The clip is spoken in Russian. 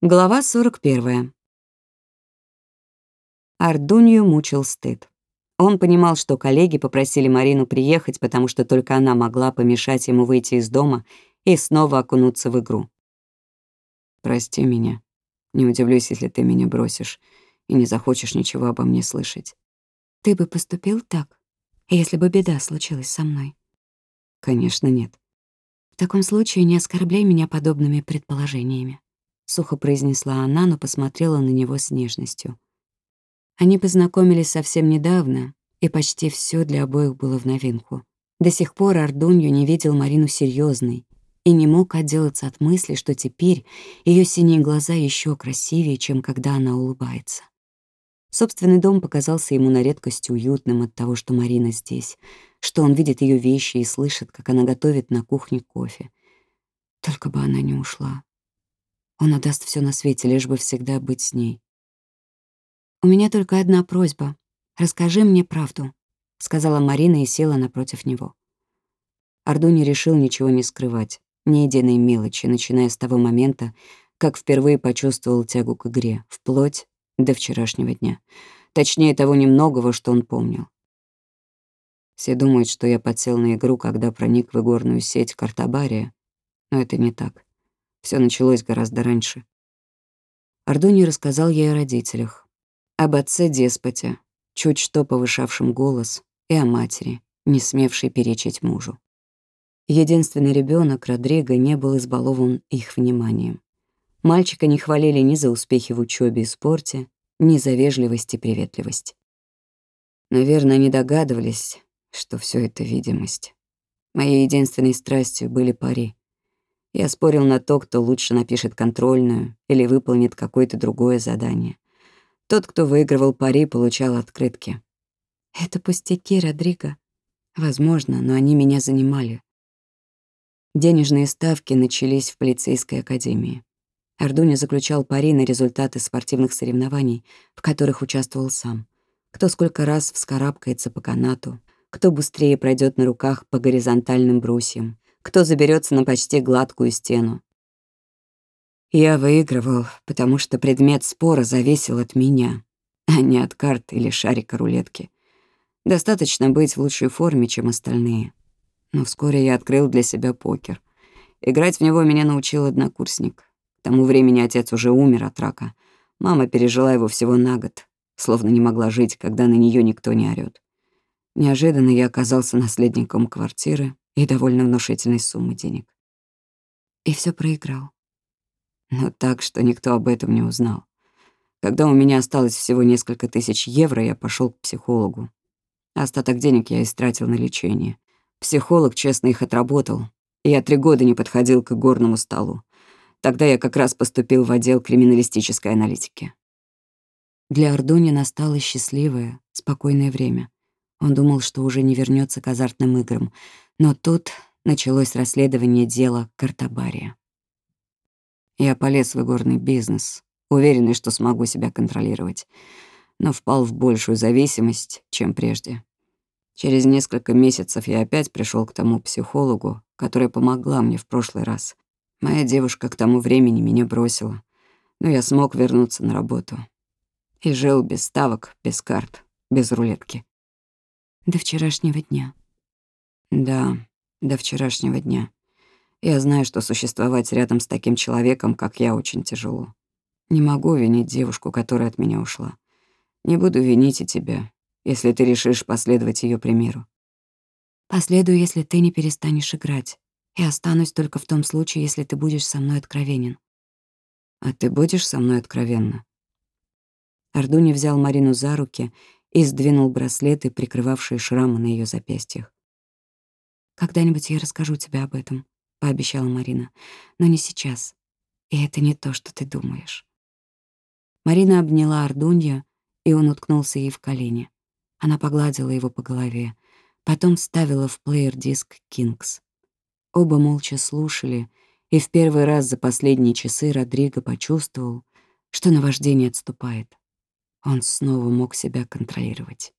Глава 41. Ардунью мучил стыд. Он понимал, что коллеги попросили Марину приехать, потому что только она могла помешать ему выйти из дома и снова окунуться в игру. «Прости меня. Не удивлюсь, если ты меня бросишь и не захочешь ничего обо мне слышать». «Ты бы поступил так, если бы беда случилась со мной?» «Конечно, нет». «В таком случае не оскорбляй меня подобными предположениями сухо произнесла она, но посмотрела на него с нежностью. Они познакомились совсем недавно, и почти все для обоих было в новинку. До сих пор Ардунью не видел Марину серьезной и не мог отделаться от мысли, что теперь ее синие глаза еще красивее, чем когда она улыбается. Собственный дом показался ему на редкость уютным от того, что Марина здесь, что он видит ее вещи и слышит, как она готовит на кухне кофе. Только бы она не ушла. Он отдаст все на свете, лишь бы всегда быть с ней. «У меня только одна просьба. Расскажи мне правду», — сказала Марина и села напротив него. Ардуни решил ничего не скрывать, ни единой мелочи, начиная с того момента, как впервые почувствовал тягу к игре, вплоть до вчерашнего дня. Точнее, того немногого, что он помнил. Все думают, что я подсел на игру, когда проник в игорную сеть Картабария, но это не так. Все началось гораздо раньше. Ардуни рассказал ей о родителях, об отце-деспоте, чуть что повышавшем голос, и о матери, не смевшей перечить мужу. Единственный ребенок Родриго не был избалован их вниманием. Мальчика не хвалили ни за успехи в учебе и спорте, ни за вежливость и приветливость. Наверное, они догадывались, что все это видимость. Моей единственной страстью были пари. Я спорил на то, кто лучше напишет контрольную или выполнит какое-то другое задание. Тот, кто выигрывал пари, получал открытки. Это пустяки, Родриго. Возможно, но они меня занимали. Денежные ставки начались в полицейской академии. Ардуня заключал пари на результаты спортивных соревнований, в которых участвовал сам. Кто сколько раз вскарабкается по канату, кто быстрее пройдет на руках по горизонтальным брусьям, кто заберется на почти гладкую стену. Я выигрывал, потому что предмет спора зависел от меня, а не от карт или шарика рулетки. Достаточно быть в лучшей форме, чем остальные. Но вскоре я открыл для себя покер. Играть в него меня научил однокурсник. К тому времени отец уже умер от рака. Мама пережила его всего на год, словно не могла жить, когда на нее никто не орёт. Неожиданно я оказался наследником квартиры, и довольно внушительной суммы денег. И все проиграл. Но так, что никто об этом не узнал. Когда у меня осталось всего несколько тысяч евро, я пошел к психологу. Остаток денег я истратил на лечение. Психолог честно их отработал, и я три года не подходил к горному столу. Тогда я как раз поступил в отдел криминалистической аналитики. Для Ордуни настало счастливое, спокойное время. Он думал, что уже не вернется к азартным играм, но тут началось расследование дела Картабария. Я полез в игорный бизнес, уверенный, что смогу себя контролировать, но впал в большую зависимость, чем прежде. Через несколько месяцев я опять пришел к тому психологу, которая помогла мне в прошлый раз. Моя девушка к тому времени меня бросила, но я смог вернуться на работу. И жил без ставок, без карт, без рулетки. До вчерашнего дня. Да, до вчерашнего дня. Я знаю, что существовать рядом с таким человеком, как я, очень тяжело. Не могу винить девушку, которая от меня ушла. Не буду винить и тебя, если ты решишь последовать ее примеру. Последую, если ты не перестанешь играть. И останусь только в том случае, если ты будешь со мной откровенен. А ты будешь со мной откровенна? Ардуни взял Марину за руки и сдвинул браслеты, прикрывавшие шрамы на ее запястьях. «Когда-нибудь я расскажу тебе об этом», — пообещала Марина. «Но не сейчас. И это не то, что ты думаешь». Марина обняла Ардунья, и он уткнулся ей в колени. Она погладила его по голове, потом вставила в плеер диск «Кингс». Оба молча слушали, и в первый раз за последние часы Родриго почувствовал, что наваждение отступает. Он снова мог себя контролировать.